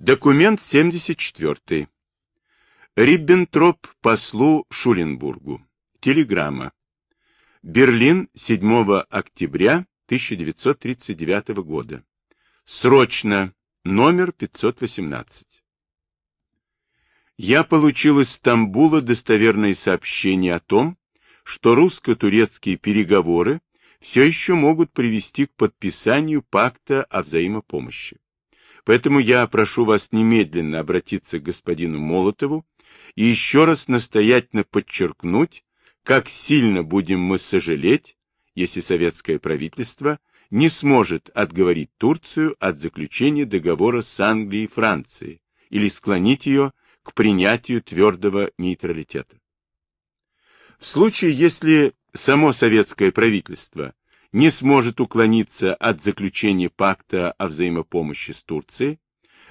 Документ 74. Риббентроп послу Шуленбургу. Телеграмма. Берлин, 7 октября 1939 года. Срочно. Номер 518. Я получил из Стамбула достоверные сообщения о том, что русско-турецкие переговоры все еще могут привести к подписанию пакта о взаимопомощи. Поэтому я прошу вас немедленно обратиться к господину Молотову и еще раз настоятельно подчеркнуть, как сильно будем мы сожалеть, если советское правительство не сможет отговорить Турцию от заключения договора с Англией и Францией или склонить ее к принятию твердого нейтралитета. В случае, если само советское правительство не сможет уклониться от заключения пакта о взаимопомощи с Турцией,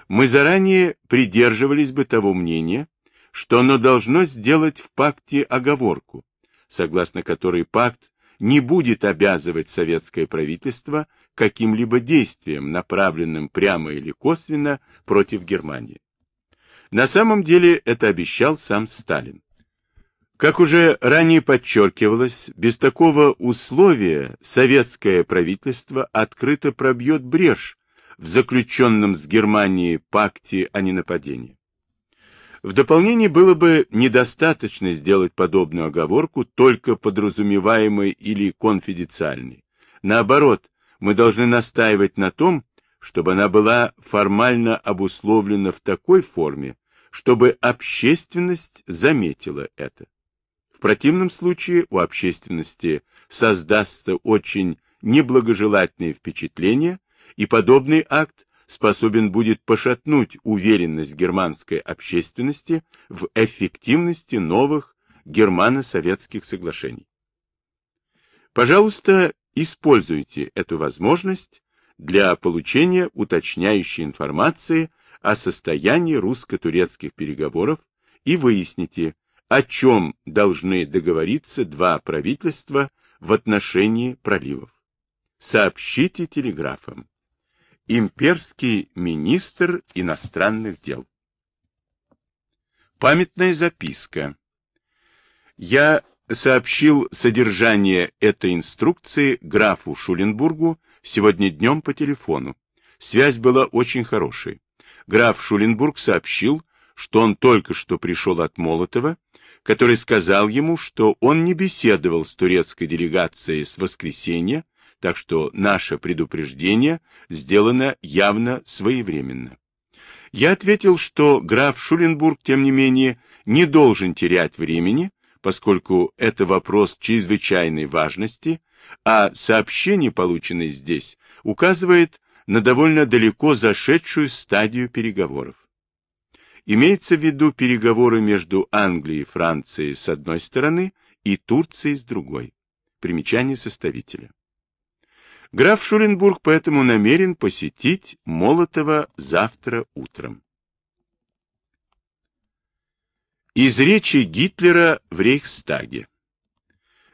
мы заранее придерживались бы того мнения, что оно должно сделать в пакте оговорку, согласно которой пакт не будет обязывать советское правительство каким-либо действием, направленным прямо или косвенно против Германии. На самом деле это обещал сам Сталин. Как уже ранее подчеркивалось, без такого условия советское правительство открыто пробьет брешь в заключенном с Германией пакте о ненападении. В дополнение было бы недостаточно сделать подобную оговорку только подразумеваемой или конфиденциальной. Наоборот, мы должны настаивать на том, чтобы она была формально обусловлена в такой форме, чтобы общественность заметила это. В противном случае у общественности создастся очень неблагожелательное впечатление, и подобный акт способен будет пошатнуть уверенность германской общественности в эффективности новых германо-советских соглашений. Пожалуйста, используйте эту возможность для получения уточняющей информации о состоянии русско-турецких переговоров и выясните, о чем должны договориться два правительства в отношении проливов. Сообщите телеграфом. Имперский министр иностранных дел. Памятная записка. Я сообщил содержание этой инструкции графу Шуленбургу сегодня днем по телефону. Связь была очень хорошей. Граф Шуленбург сообщил, что он только что пришел от Молотова, который сказал ему, что он не беседовал с турецкой делегацией с воскресенья, так что наше предупреждение сделано явно своевременно. Я ответил, что граф Шуленбург, тем не менее, не должен терять времени, поскольку это вопрос чрезвычайной важности, а сообщение, полученное здесь, указывает на довольно далеко зашедшую стадию переговоров. Имеется в виду переговоры между Англией и Францией с одной стороны и Турцией с другой. Примечание составителя. Граф Шуленбург поэтому намерен посетить Молотова завтра утром. Из речи Гитлера в Рейхстаге.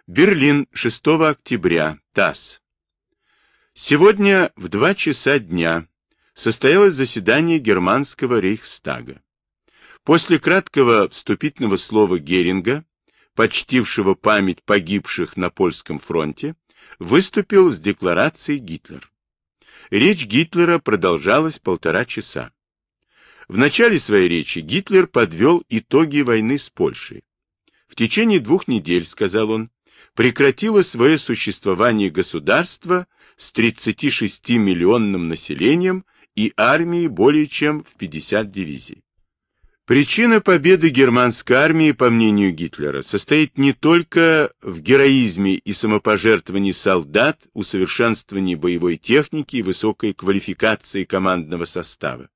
Берлин, 6 октября, ТАСС. Сегодня в два часа дня состоялось заседание германского Рейхстага. После краткого вступительного слова Геринга, почтившего память погибших на польском фронте, выступил с декларацией Гитлер. Речь Гитлера продолжалась полтора часа. В начале своей речи Гитлер подвел итоги войны с Польшей. В течение двух недель, сказал он, прекратило свое существование государство с 36-миллионным населением и армией более чем в 50 дивизий. Причина победы германской армии, по мнению Гитлера, состоит не только в героизме и самопожертвовании солдат, усовершенствовании боевой техники и высокой квалификации командного состава,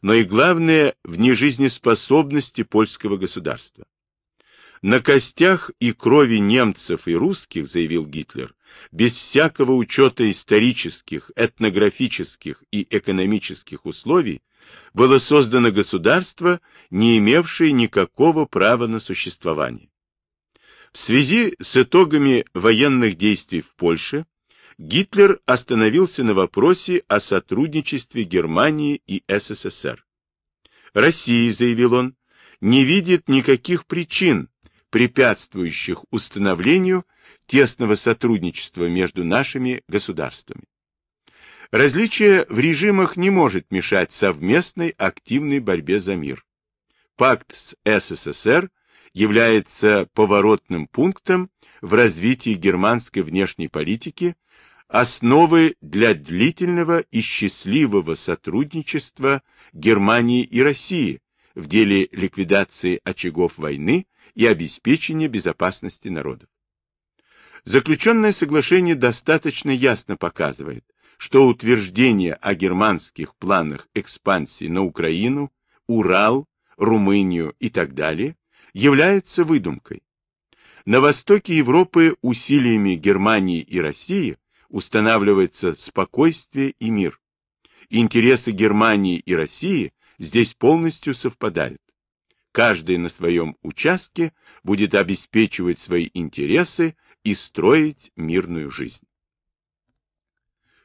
но и главное в нежизнеспособности польского государства. На костях и крови немцев и русских, заявил Гитлер, без всякого учета исторических, этнографических и экономических условий, было создано государство, не имевшее никакого права на существование. В связи с итогами военных действий в Польше Гитлер остановился на вопросе о сотрудничестве Германии и СССР. Россия, заявил он, не видит никаких причин, препятствующих установлению тесного сотрудничества между нашими государствами. Различие в режимах не может мешать совместной активной борьбе за мир. Пакт с СССР является поворотным пунктом в развитии германской внешней политики, основы для длительного и счастливого сотрудничества Германии и России в деле ликвидации очагов войны и обеспечения безопасности народов. Заключенное соглашение достаточно ясно показывает, что утверждение о германских планах экспансии на Украину, Урал, Румынию и так далее является выдумкой. На востоке Европы усилиями Германии и России устанавливается спокойствие и мир. Интересы Германии и России здесь полностью совпадают. Каждый на своем участке будет обеспечивать свои интересы и строить мирную жизнь.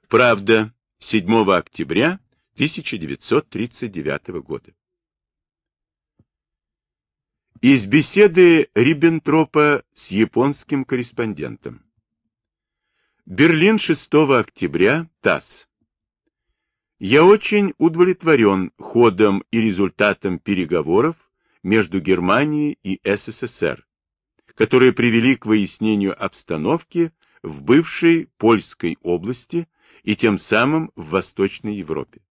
Правда, 7 октября 1939 года. Из беседы Риббентропа с японским корреспондентом. Берлин 6 октября, ТАСС. Я очень удовлетворен ходом и результатом переговоров между Германией и СССР, которые привели к выяснению обстановки в бывшей Польской области и тем самым в Восточной Европе.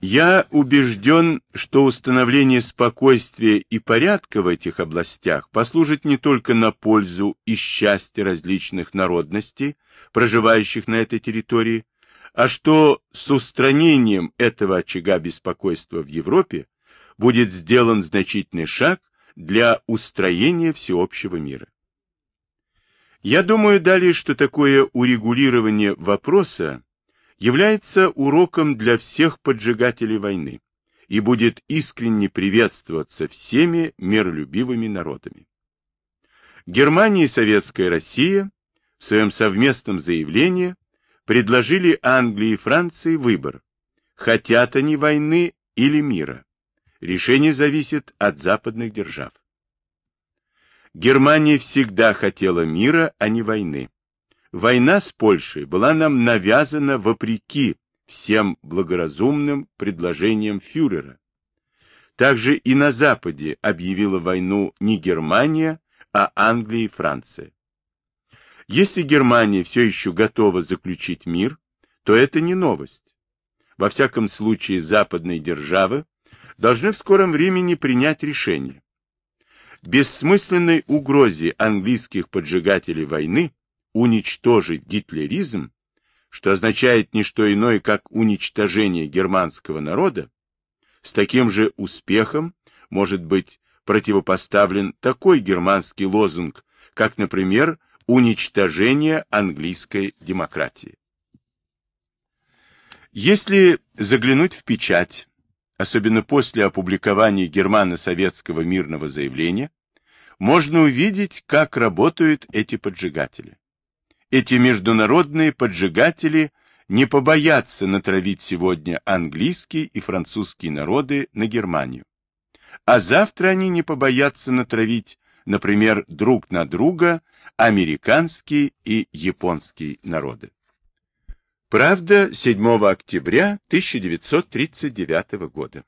Я убежден, что установление спокойствия и порядка в этих областях послужит не только на пользу и счастье различных народностей, проживающих на этой территории, а что с устранением этого очага беспокойства в Европе будет сделан значительный шаг для устроения всеобщего мира. Я думаю далее, что такое урегулирование вопроса является уроком для всех поджигателей войны и будет искренне приветствоваться всеми миролюбивыми народами. Германия и Советская Россия в своем совместном заявлении предложили Англии и Франции выбор, хотят они войны или мира. Решение зависит от западных держав. Германия всегда хотела мира, а не войны. Война с Польшей была нам навязана вопреки всем благоразумным предложениям фюрера. Также и на Западе объявила войну не Германия, а Англия и Франция. Если Германия все еще готова заключить мир, то это не новость. Во всяком случае, западные державы должны в скором времени принять решение бессмысленной угрозе английских поджигателей войны уничтожить гитлеризм, что означает не что иное, как уничтожение германского народа, с таким же успехом может быть противопоставлен такой германский лозунг, как, например, уничтожение английской демократии. Если заглянуть в печать особенно после опубликования германо-советского мирного заявления, можно увидеть, как работают эти поджигатели. Эти международные поджигатели не побоятся натравить сегодня английские и французские народы на Германию. А завтра они не побоятся натравить, например, друг на друга американские и японские народы. Правда, 7 октября 1939 года.